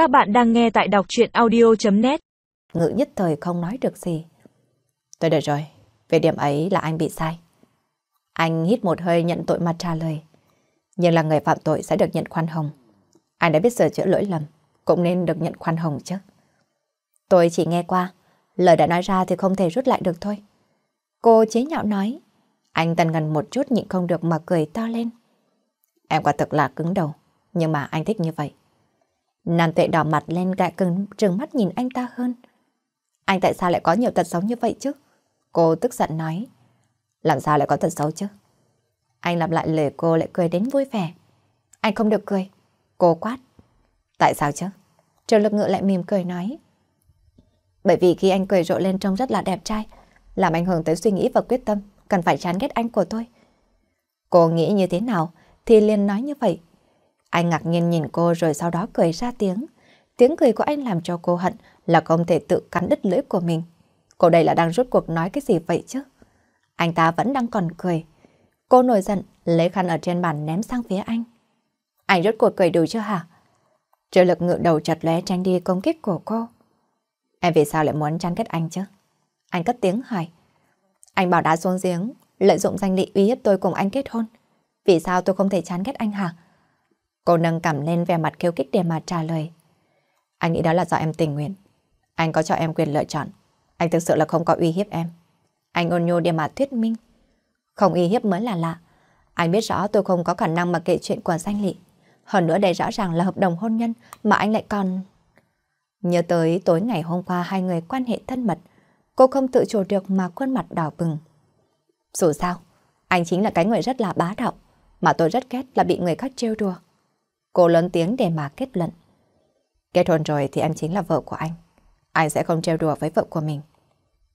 Các bạn đang nghe tại đọc chuyện audio.net Ngữ nhất thời không nói được gì. Tôi đợi rồi, về điểm ấy là anh bị sai. Anh hít một hơi nhận tội mà trả lời. Nhưng là người phạm tội sẽ được nhận khoan hồng. Anh đã biết sửa chữa lỗi lầm, cũng nên được nhận khoan hồng chứ. Tôi chỉ nghe qua, lời đã nói ra thì không thể rút lại được thôi. Cô chế nhạo nói. Anh tần ngần một chút nhịn không được mà cười to lên. Em quả thực là cứng đầu, nhưng mà anh thích như vậy. Nam tuệ đỏ mặt lên gại cứng trừng mắt nhìn anh ta hơn. Anh tại sao lại có nhiều tật xấu như vậy chứ? Cô tức giận nói. Làm sao lại có tật xấu chứ? Anh lặp lại lời cô lại cười đến vui vẻ. Anh không được cười. Cô quát. Tại sao chứ? Trường lực ngự lại mỉm cười nói. Bởi vì khi anh cười rộ lên trông rất là đẹp trai, làm ảnh hưởng tới suy nghĩ và quyết tâm, cần phải chán ghét anh của tôi. Cô nghĩ như thế nào thì liền nói như vậy. Anh ngạc nhiên nhìn cô rồi sau đó cười ra tiếng. Tiếng cười của anh làm cho cô hận là không thể tự cắn đứt lưỡi của mình. Cô đây là đang rút cuộc nói cái gì vậy chứ? Anh ta vẫn đang còn cười. Cô nổi giận, lấy khăn ở trên bàn ném sang phía anh. Anh rút cuộc cười đủ chưa hả? Trợ lực ngự đầu chật lé tránh đi công kích của cô. Em vì sao lại muốn chán ghét anh chứ? Anh cất tiếng hỏi. Anh bảo đã xuống giếng, lợi dụng danh lị uy hiếp tôi cùng anh kết hôn. Vì sao tôi không thể chán ghét anh hả? Cô nâng cầm lên vẻ mặt khiêu kích để mà trả lời. Anh nghĩ đó là do em tình nguyện. Anh có cho em quyền lựa chọn. Anh thực sự là không có uy hiếp em. Anh ôn nhô để mà thuyết minh. Không uy hiếp mới là lạ. Anh biết rõ tôi không có khả năng mà kể chuyện của danh lị. Hơn nữa đây rõ ràng là hợp đồng hôn nhân mà anh lại còn... Nhớ tới tối ngày hôm qua hai người quan hệ thân mật, cô không tự chủ được mà khuôn mặt đỏ bừng. Dù sao, anh chính là cái người rất là bá đạo, mà tôi rất ghét là bị người khác trêu đùa. Cô lớn tiếng để mà kết luận. Kết hôn rồi thì em chính là vợ của anh. Anh sẽ không trêu đùa với vợ của mình.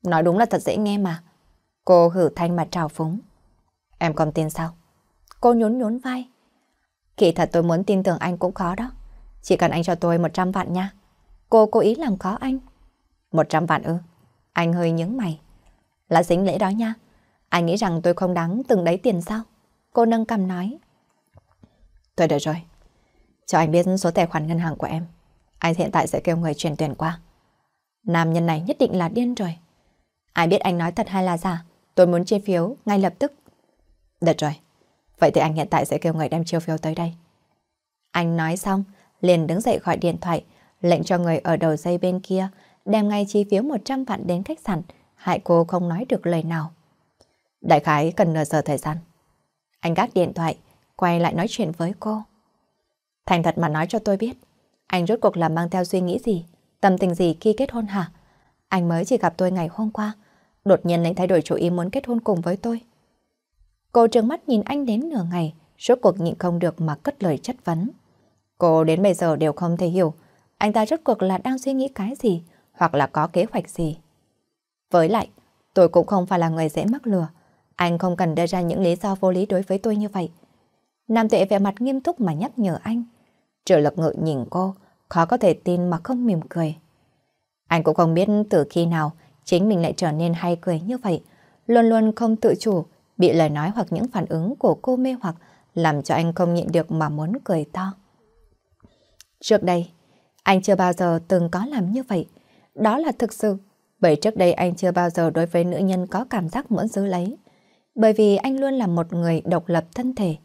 Nói đúng là thật dễ nghe mà. Cô hử thanh mặt trào phúng. Em còn tin sao? Cô nhún nhún vai. Kỳ thật tôi muốn tin tưởng anh cũng khó đó. Chỉ cần anh cho tôi 100 vạn nha. Cô cố ý làm khó anh. 100 vạn ư? Anh hơi nhướng mày. Là dính lễ đó nha. Anh nghĩ rằng tôi không đáng từng đấy tiền sao? Cô nâng cầm nói. Tôi được rồi. Cho anh biết số tài khoản ngân hàng của em. Anh hiện tại sẽ kêu người chuyển tiền qua. Nam nhân này nhất định là điên rồi. Ai biết anh nói thật hay là giả? Tôi muốn chia phiếu ngay lập tức. Được rồi. Vậy thì anh hiện tại sẽ kêu người đem chiêu phiếu tới đây. Anh nói xong, liền đứng dậy gọi điện thoại, lệnh cho người ở đầu dây bên kia đem ngay chi phiếu 100 vạn đến khách sạn, hại cô không nói được lời nào. Đại khái cần nửa giờ thời gian. Anh gác điện thoại, quay lại nói chuyện với cô. Thành thật mà nói cho tôi biết, anh rốt cuộc là mang theo suy nghĩ gì, tâm tình gì khi kết hôn hả? Anh mới chỉ gặp tôi ngày hôm qua, đột nhiên lại thay đổi chủ ý muốn kết hôn cùng với tôi. Cô trừng mắt nhìn anh đến nửa ngày, rốt cuộc nhịn không được mà cất lời chất vấn. Cô đến bây giờ đều không thể hiểu, anh ta rốt cuộc là đang suy nghĩ cái gì, hoặc là có kế hoạch gì. Với lại, tôi cũng không phải là người dễ mắc lừa, anh không cần đưa ra những lý do vô lý đối với tôi như vậy. Nam tuệ vẻ mặt nghiêm túc mà nhắc nhở anh. Triệu lực ngự nhìn cô, khó có thể tin mà không mỉm cười. Anh cũng không biết từ khi nào chính mình lại trở nên hay cười như vậy, luôn luôn không tự chủ, bị lời nói hoặc những phản ứng của cô mê hoặc làm cho anh không nhịn được mà muốn cười to. Trước đây, anh chưa bao giờ từng có làm như vậy. Đó là thực sự, bởi trước đây anh chưa bao giờ đối với nữ nhân có cảm giác muốn giữ lấy. Bởi vì anh luôn là một người độc lập thân thể,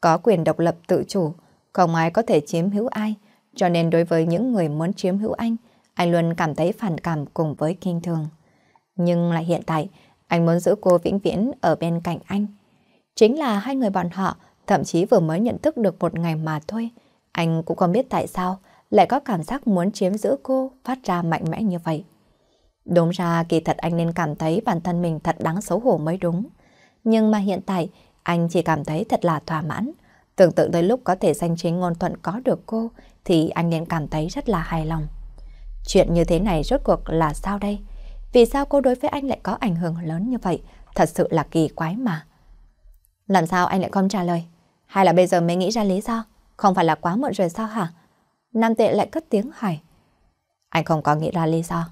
có quyền độc lập tự chủ, không ai có thể chiếm hữu ai, cho nên đối với những người muốn chiếm hữu anh, anh luôn cảm thấy phản cảm cùng với kinh thường. Nhưng lại hiện tại, anh muốn giữ cô vĩnh viễn ở bên cạnh anh. Chính là hai người bọn họ thậm chí vừa mới nhận thức được một ngày mà thôi. Anh cũng không biết tại sao lại có cảm giác muốn chiếm giữ cô phát ra mạnh mẽ như vậy. Đúng ra kỳ thật anh nên cảm thấy bản thân mình thật đáng xấu hổ mới đúng. Nhưng mà hiện tại anh chỉ cảm thấy thật là thỏa mãn. Tưởng tượng tới lúc có thể danh chính ngôn thuận có được cô, thì anh nên cảm thấy rất là hài lòng. Chuyện như thế này rốt cuộc là sao đây? Vì sao cô đối với anh lại có ảnh hưởng lớn như vậy? Thật sự là kỳ quái mà. Làm sao anh lại không trả lời? Hay là bây giờ mới nghĩ ra lý do? Không phải là quá muộn rồi sao hả? Nam tệ lại cất tiếng hỏi. Anh không có nghĩ ra lý do.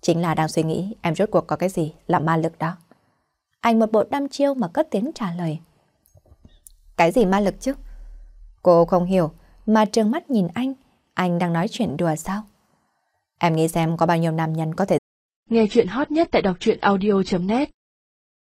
Chính là đang suy nghĩ em rốt cuộc có cái gì là ma lực đó. Anh một bộ đăm chiêu mà cất tiếng trả lời. Cái gì ma lực chứ? Cô không hiểu, mà trừng mắt nhìn anh. Anh đang nói chuyện đùa sao? Em nghĩ xem có bao nhiêu nam nhân có thể... Nghe chuyện hot nhất tại đọc truyện audio.net